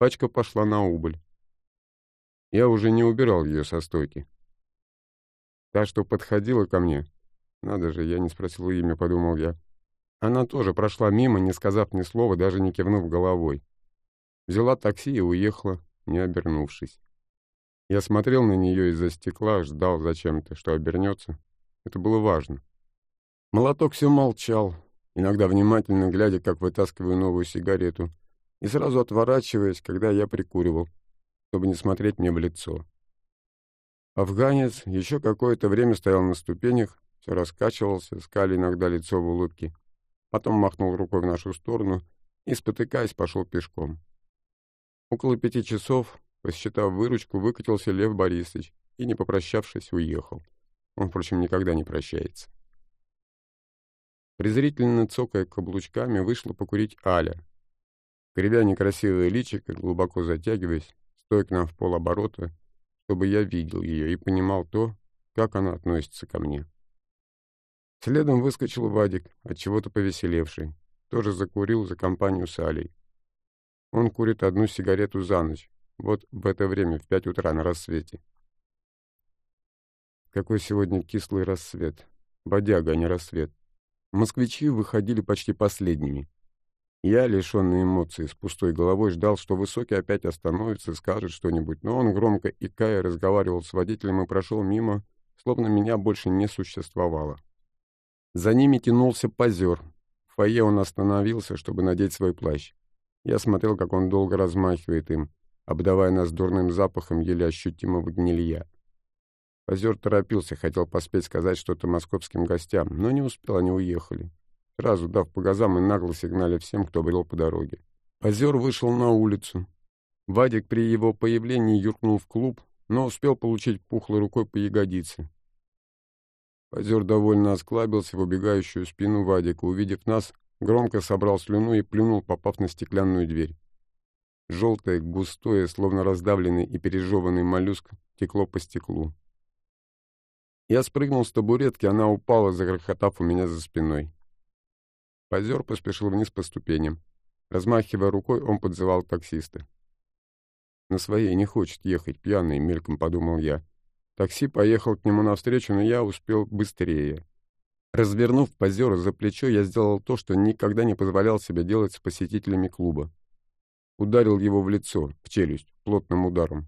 Пачка пошла на убыль. Я уже не убирал ее со стойки. Та, что подходила ко мне, надо же, я не спросил имя, подумал я. Она тоже прошла мимо, не сказав ни слова, даже не кивнув головой. Взяла такси и уехала, не обернувшись. Я смотрел на нее из-за стекла, ждал зачем-то, что обернется. Это было важно. Молоток все молчал, иногда внимательно глядя, как вытаскиваю новую сигарету, и сразу отворачиваясь, когда я прикуривал, чтобы не смотреть мне в лицо. Афганец еще какое-то время стоял на ступенях, все раскачивался, скали иногда лицо в улыбке. Потом махнул рукой в нашу сторону и, спотыкаясь, пошел пешком. Около пяти часов, посчитав выручку, выкатился Лев Борисович и, не попрощавшись, уехал. Он, впрочем, никогда не прощается. Презрительно цокая каблучками, вышла покурить Аля. Кривя некрасивое личико, глубоко затягиваясь, стоя к нам в полоборота, чтобы я видел ее и понимал то, как она относится ко мне. Следом выскочил Вадик, от чего-то повеселевший. Тоже закурил за компанию с Алей. Он курит одну сигарету за ночь. Вот в это время, в пять утра на рассвете. Какой сегодня кислый рассвет. Бодяга, а не рассвет. Москвичи выходили почти последними. Я, лишенный эмоций, с пустой головой, ждал, что Высокий опять остановится, скажет что-нибудь, но он, громко икая, разговаривал с водителем и прошел мимо, словно меня больше не существовало. За ними тянулся позер. В фойе он остановился, чтобы надеть свой плащ. Я смотрел, как он долго размахивает им, обдавая нас дурным запахом еле ощутимого гнилья. Позер торопился, хотел поспеть сказать что-то московским гостям, но не успел, они уехали. Сразу дав по газам и нагло сигнали всем, кто брел по дороге. Позер вышел на улицу. Вадик при его появлении юркнул в клуб, но успел получить пухлой рукой по ягодице. Позер довольно осклабился в убегающую спину Вадика. Увидев нас, громко собрал слюну и плюнул, попав на стеклянную дверь. Желтое, густое, словно раздавленный и пережеванный моллюск, текло по стеклу. Я спрыгнул с табуретки, она упала, загрохотав у меня за спиной. Позер поспешил вниз по ступеням. Размахивая рукой, он подзывал таксиста. «На своей не хочет ехать, пьяный», — мельком подумал я. Такси поехал к нему навстречу, но я успел быстрее. Развернув позера за плечо, я сделал то, что никогда не позволял себе делать с посетителями клуба. Ударил его в лицо, в челюсть, плотным ударом.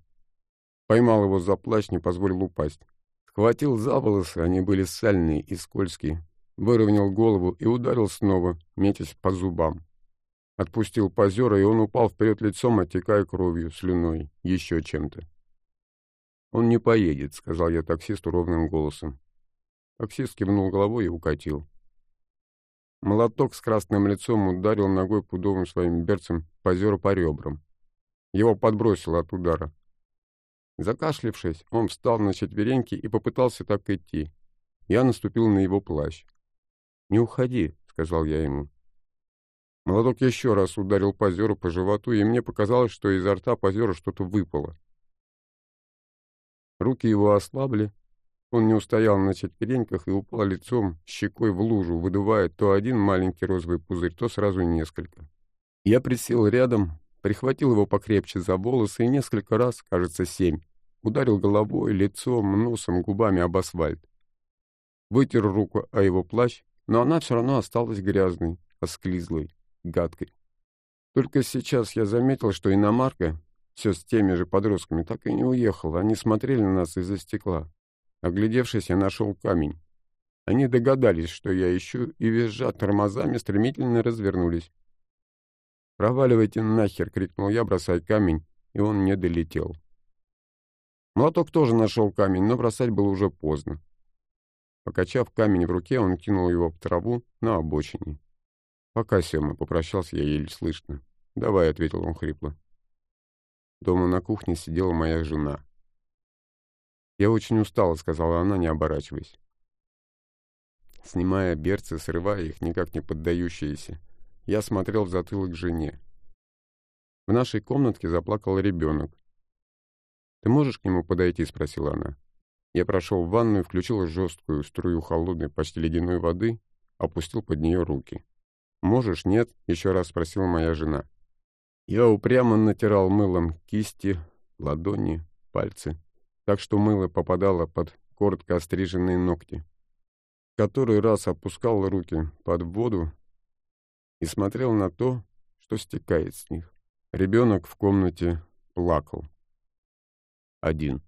Поймал его за плащ, не позволил упасть. Схватил за волосы, они были сальные и скользкие. Выровнял голову и ударил снова, метясь по зубам. Отпустил позера, и он упал вперед лицом, отекая кровью, слюной, еще чем-то. «Он не поедет», — сказал я таксисту ровным голосом. Таксист кивнул головой и укатил. Молоток с красным лицом ударил ногой пудовым своим берцем позеру по ребрам. Его подбросило от удара. Закашлившись, он встал на четвереньки и попытался так идти. Я наступил на его плащ. «Не уходи», — сказал я ему. Молоток еще раз ударил позеру по животу, и мне показалось, что изо рта позера что-то выпало. Руки его ослабли. Он не устоял на четвереньках и упал лицом, щекой в лужу, выдувая то один маленький розовый пузырь, то сразу несколько. Я присел рядом, прихватил его покрепче за волосы и несколько раз, кажется, семь, ударил головой, лицом, носом, губами об асфальт. Вытер руку о его плащ, но она все равно осталась грязной, осклизлой, гадкой. Только сейчас я заметил, что иномарка, все с теми же подростками, так и не уехал. Они смотрели на нас из-за стекла. Оглядевшись, я нашел камень. Они догадались, что я ищу, и, визжа тормозами, стремительно развернулись. «Проваливайте нахер!» — крикнул я, бросая камень, и он не долетел. Молоток тоже нашел камень, но бросать было уже поздно. Покачав камень в руке, он кинул его в траву на обочине. «Пока, Сема», — попрощался я еле слышно. «Давай», — ответил он хрипло. Дома на кухне сидела моя жена. «Я очень устала», — сказала она, не оборачиваясь. Снимая берцы, срывая их, никак не поддающиеся, я смотрел в затылок жене. В нашей комнатке заплакал ребенок. «Ты можешь к нему подойти?» — спросила она. Я прошел в ванную, включил жесткую струю холодной, почти ледяной воды, опустил под нее руки. «Можешь, нет?» — еще раз спросила моя жена. Я упрямо натирал мылом кисти, ладони, пальцы, так что мыло попадало под коротко остриженные ногти. Который раз опускал руки под воду и смотрел на то, что стекает с них. Ребенок в комнате плакал. Один.